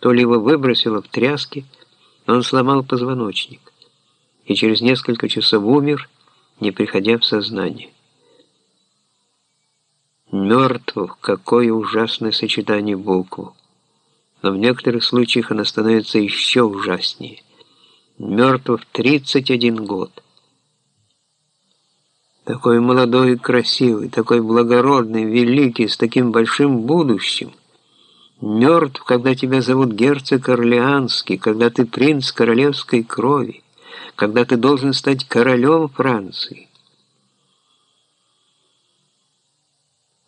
То ли его выбросило в тряски, но он сломал позвоночник и через несколько часов умер, не приходя в сознание. Мертв, какое ужасное сочетание букв. Но в некоторых случаях оно становится еще ужаснее. Мертв 31 год. Такой молодой и красивый, такой благородный, великий, с таким большим будущим. Мертв, когда тебя зовут герцог Орлеанский, когда ты принц королевской крови, когда ты должен стать королем Франции.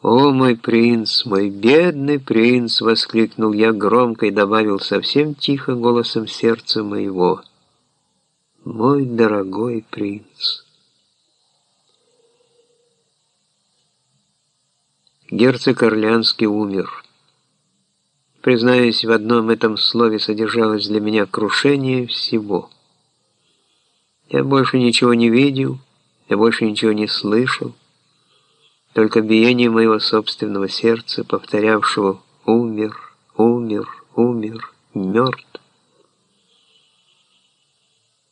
«О, мой принц, мой бедный принц!» — воскликнул я громко и добавил совсем тихо голосом сердца моего. «Мой дорогой принц!» Герцог Орлеанский умер. Признаюсь, в одном этом слове содержалось для меня крушение всего. Я больше ничего не видел, я больше ничего не слышал, только биение моего собственного сердца, повторявшего «умер, умер, умер, мертв».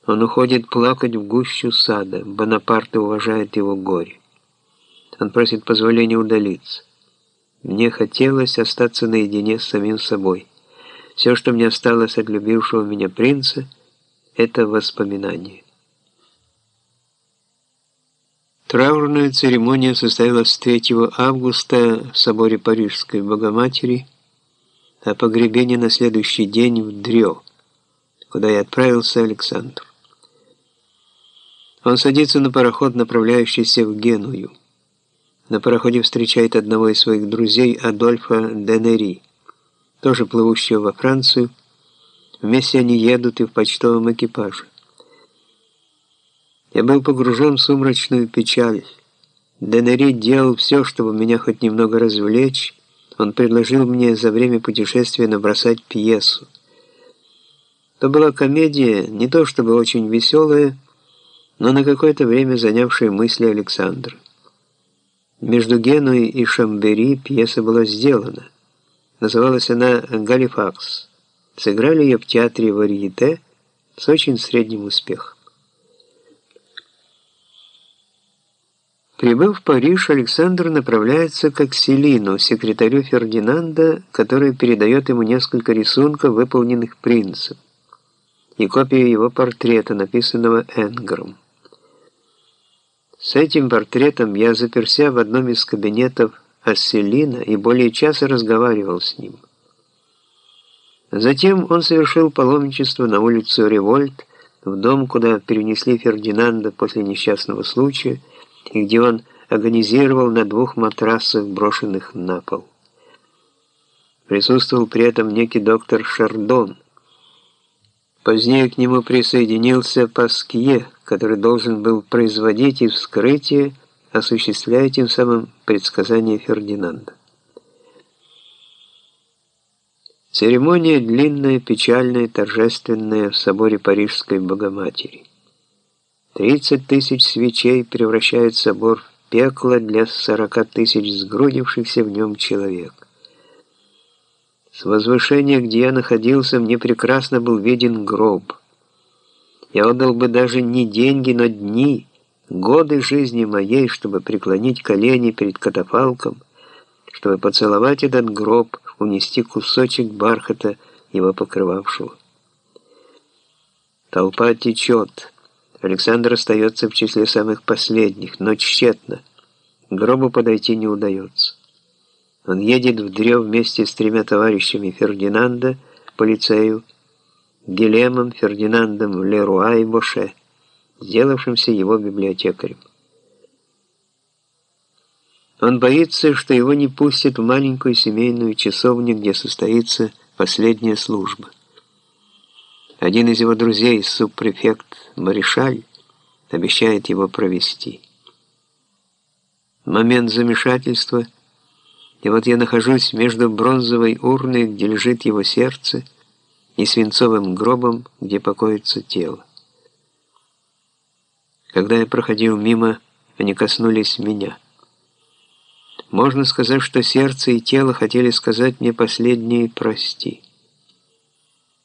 Он уходит плакать в гущу сада, Бонапарт уважает его горе. Он просит позволения удалиться. Мне хотелось остаться наедине с самим собой. Все, что мне осталось от любившего меня принца, это воспоминание. Траурная церемония состоялась 3 августа в соборе Парижской Богоматери, а погребение на следующий день в Дрё, куда и отправился Александр. Он садится на пароход, направляющийся в Геную. На пароходе встречает одного из своих друзей Адольфа Денери, тоже плывущего во Францию. Вместе они едут и в почтовом экипаже. Я был погружен в сумрачную печаль. Денери делал все, чтобы меня хоть немного развлечь. Он предложил мне за время путешествия набросать пьесу. Это была комедия, не то чтобы очень веселая, но на какое-то время занявшая мысли Александра. Между Генуей и Шамбери пьеса была сделана. Называлась она «Галифакс». Сыграли ее в театре Варьете с очень средним успехом. Прибыв в Париж, Александр направляется к Акселину, секретарю Фердинанда, который передает ему несколько рисунков, выполненных принцем, и копию его портрета, написанного Энгром. С этим портретом я заперся в одном из кабинетов Асселина и более часа разговаривал с ним. Затем он совершил паломничество на улицу Револьт, в дом, куда перенесли Фердинанда после несчастного случая, и где он агонизировал на двух матрасах, брошенных на пол. Присутствовал при этом некий доктор Шардон, Позднее к нему присоединился Паскье, который должен был производить и вскрытие, осуществляя тем самым предсказания Фердинанда. Церемония длинная, печальная, торжественная в соборе Парижской Богоматери. 30 тысяч свечей превращают собор в пекло для 40 тысяч сгрудившихся в нем человек. С возвышения, где я находился, мне прекрасно был виден гроб. Я отдал бы даже не деньги, но дни, годы жизни моей, чтобы преклонить колени перед катафалком, чтобы поцеловать этот гроб, унести кусочек бархата, его покрывавшего. Толпа течет. Александр остается в числе самых последних, но тщетно. К гробу подойти не удается. Он едет в Дрё вместе с тремя товарищами Фердинанда по лицею, Гелемом, Фердинандом Леруа и Боше, сделавшимся его библиотекарем. Он боится, что его не пустят в маленькую семейную часовню, где состоится последняя служба. Один из его друзей, субпрефект Маришаль, обещает его провести. Момент замешательства – и вот я нахожусь между бронзовой урной, где лежит его сердце, и свинцовым гробом, где покоится тело. Когда я проходил мимо, они коснулись меня. Можно сказать, что сердце и тело хотели сказать мне последние «прости».